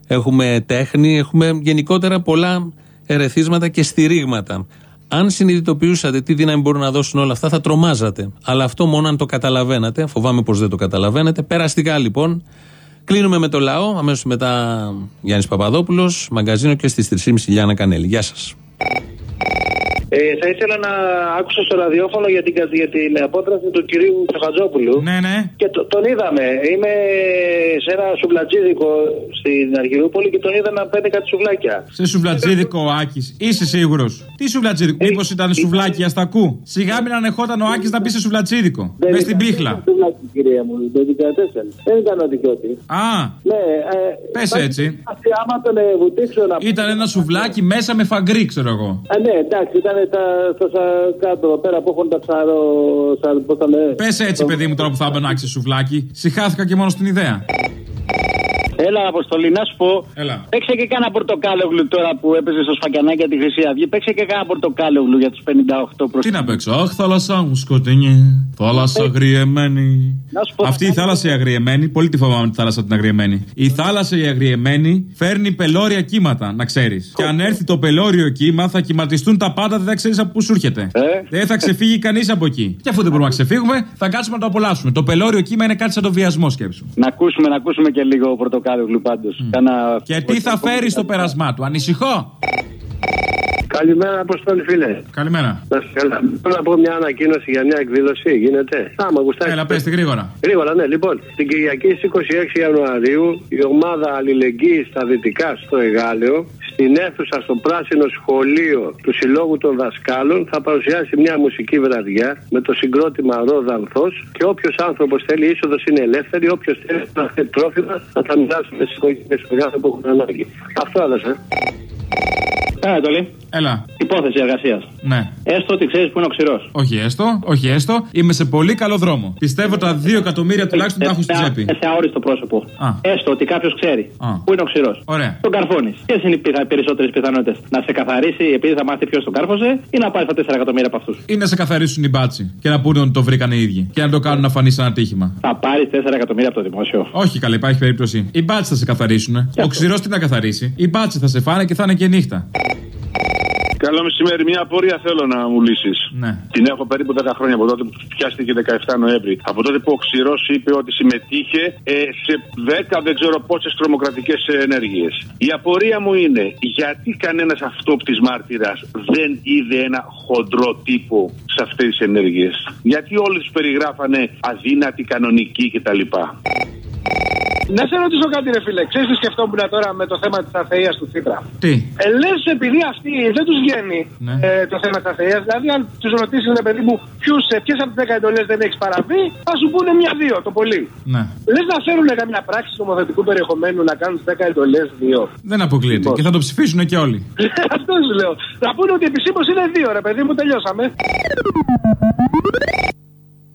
Speaker 3: έχουμε τέχνη, έχουμε γενικότερα πολλά ερεθίσματα και στηρίγματα. Αν συνειδητοποιούσατε τι δύναμη μπορούν να δώσουν όλα αυτά, θα τρομάζατε. Αλλά αυτό μόνο αν το καταλαβαίνατε. Φοβάμαι πως δεν το καταλαβαίνετε. Περαστικά λοιπόν. Κλείνουμε με το λαό. Αμέσως μετά Γιάννης Παπαδόπουλος, μαγκαζίνο και στις 3.30 Γιάννα Κανέλη. Γεια σας.
Speaker 24: Ε, θα ήθελα να άκουσα στο ραδιόφωνο για την, για την απόδραση του κυρίου Τσοχατζόπουλου.
Speaker 17: Ναι, ναι.
Speaker 24: Και το- τον είδαμε. Είμαι σε ένα σουβλατζίδικο στην Αργυρούπολη και τον είδα να παίρνει κάτι σουβλάκια.
Speaker 17: Σε σουβλατζίδικο ο Άκη. Είσαι σίγουρο. Τι σουβλατζίδικο. Μήπω ήταν σουβλάκι αστακού. Σιγά μην ανεχόταν ο Άκη να μπει σε σουβλατζίδικο. Με στην πίχλα.
Speaker 24: Σουβλάκι, κυρία μου, το 14. Δεν ήταν ο δικαιώτη.
Speaker 17: Α,
Speaker 24: Ναι, ε,
Speaker 17: Πες
Speaker 24: υπάρχει-
Speaker 17: έτσι.
Speaker 24: αυτή, Άμα τον ε, βουτήξω να.
Speaker 17: ήταν ένα σουβλάκι μέσα με φαγκρί, ξέρω εγώ.
Speaker 24: Α, ναι, εντάξει, ήταν στα, στο σα- κάτω εδώ πέρα που έχουν τα ψάρο. Σαν, πώς τα λένε.
Speaker 17: Πες έτσι, παιδί μου, τώρα που θα έμπαινα σε σουβλάκι. Συχάθηκα και μόνο στην ιδέα.
Speaker 25: Έλα, Αποστολή, να σου πω.
Speaker 17: Έλα.
Speaker 25: Παίξε και κάνα πορτοκάλογλου τώρα που έπαιζε στο σφακιανάκι τη Χρυσή Αυγή. Παίξε και κάνα πορτοκάλογλου για τους 58 προ.
Speaker 17: Τι να παίξω, Αχ, θάλασσά μου σκοτεινή. Θάλασσα αγριεμένη.
Speaker 25: Να σου πω,
Speaker 17: Αυτή η θάλασσα η αγριεμένη, πολύ τη φοβάμαι τη θάλασσα την αγριεμένη. Η θάλασσα η αγριεμένη φέρνει πελώρια κύματα, να ξέρεις. Και αν έρθει το πελώριο κύμα, θα κυματιστούν τα πάντα, δεν θα ξέρεις από πού σου έρχεται. Δεν θα ξεφύγει κανείς από εκεί. Και αφού δεν μπορούμε να ξεφύγουμε, θα κάτσουμε να το απολαύσουμε. Το πελώριο κύμα είναι κάτι σαν το βιασμό σκέψου.
Speaker 25: Να ακούσουμε, να ακούσουμε και λίγο πορτοκάλογλου πάντως. Κάνα...
Speaker 17: Και τι θα φέρεις στο περασμά του, ανησυχώ;
Speaker 24: Καλημέρα, Αποστόλη, φίλε.
Speaker 17: Καλημέρα.
Speaker 24: Να σε καλά. Θέλω να πω μια ανακοίνωση για μια εκδήλωση. Γίνεται. Άμα γουστάρει.
Speaker 17: Έλα, πες τη γρήγορα.
Speaker 24: Γρήγορα, ναι. Λοιπόν, την Κυριακή στις 26 Ιανουαρίου η ομάδα αλληλεγγύη στα Δυτικά στο Εγάλεο, στην αίθουσα στο Πράσινο Σχολείο του Συλλόγου των Δασκάλων, θα παρουσιάσει μια μουσική βραδιά με το συγκρότημα Ρόδα Ανθός και όποιος άνθρωπος θέλει είσοδος είναι ελεύθερη. Όποιος θέλει να θέλει τρόφιμα θα τα μοιράσουμε στι οικογένειες του που έχουν ανάγκη. Αυτό έδωσα.
Speaker 25: Έλα, Τολί.
Speaker 17: Έλα.
Speaker 25: Υπόθεση εργασίας.
Speaker 17: Ναι.
Speaker 25: Έστω ότι ξέρεις που είναι ο ξηρός.
Speaker 17: Όχι έστω, όχι έστω. Είμαι σε πολύ καλό δρόμο. Πιστεύω τα 2 εκατομμύρια τουλάχιστον τα έχω στην τσέπη.
Speaker 25: Σε αόριστο πρόσωπο.
Speaker 17: Α.
Speaker 25: Έστω ότι κάποιος ξέρει
Speaker 17: Α.
Speaker 25: που είναι ο ξηρός.
Speaker 17: Ωραία.
Speaker 25: Τον καρφώνεις. Ποιες είναι οι πιθα... περισσότερες πιθανότητες; Να σε καθαρίσει επειδή θα μάθει ποιος τον κάρφωσε ή να πάρει τα 4 εκατομμύρια από αυτούς;
Speaker 17: Ή να σε καθαρίσουν οι μπάτσι και να πούνε ότι το βρήκαν οι ίδιοι. Και να το κάνουν να φανεί σαν ατύχημα.
Speaker 25: Θα πάρεις 4 εκατομμύρια από το δημόσιο.
Speaker 17: Όχι καλά, υπάρχει περίπτωση. Οι μπάτσι θα σε καθαρίσουν. Ο ξηρός τι να καθαρίσει; Οι μπάτσι θα σε φάνε και θα είναι και νύχτα.
Speaker 26: Καλό μεσημέρι. Μια απορία θέλω να μου λύσεις.
Speaker 17: Ναι.
Speaker 26: Την έχω περίπου 10 χρόνια από τότε που πιάστηκε 17 Νοέμβρη. Από τότε που ο Ξηρός είπε ότι συμμετείχε ε, σε 10 δεν ξέρω πόσες τρομοκρατικές ενέργειες. Η απορία μου είναι γιατί κανένας αυτόπτης μάρτυρας δεν είδε ένα χοντρό τύπο σε αυτές τις ενέργειες; Γιατί όλοι τους περιγράφανε αδύνατοι, κανονικοί κτλ.
Speaker 20: Να σε ρωτήσω κάτι, ρε φίλε. Ξέρεις τι σκεφτόμουν τώρα με το θέμα της αθεία του Τσίπρα.
Speaker 17: Τι;
Speaker 20: Ε, λες, επειδή αυτοί δεν τους βγαίνει
Speaker 17: Ναι.
Speaker 20: ε, το θέμα της αθεία, δηλαδή αν τους ρωτήσεις, ρε παιδί μου, ποιες από τις 10 εντολές δεν έχεις παραβεί, θα σου πούνε μια-δύο το πολύ.
Speaker 17: Ναι.
Speaker 20: Λες να φέρουν καμιά πράξη νομοθετικού περιεχομένου να κάνουν 10 εντολές δύο.
Speaker 17: Δεν αποκλείεται. Και θα το ψηφίσουν και όλοι.
Speaker 20: Αυτό σου λέω. Να πούνε ότι επισήμως είναι δύο, ρε παιδί μου, τελειώσαμε.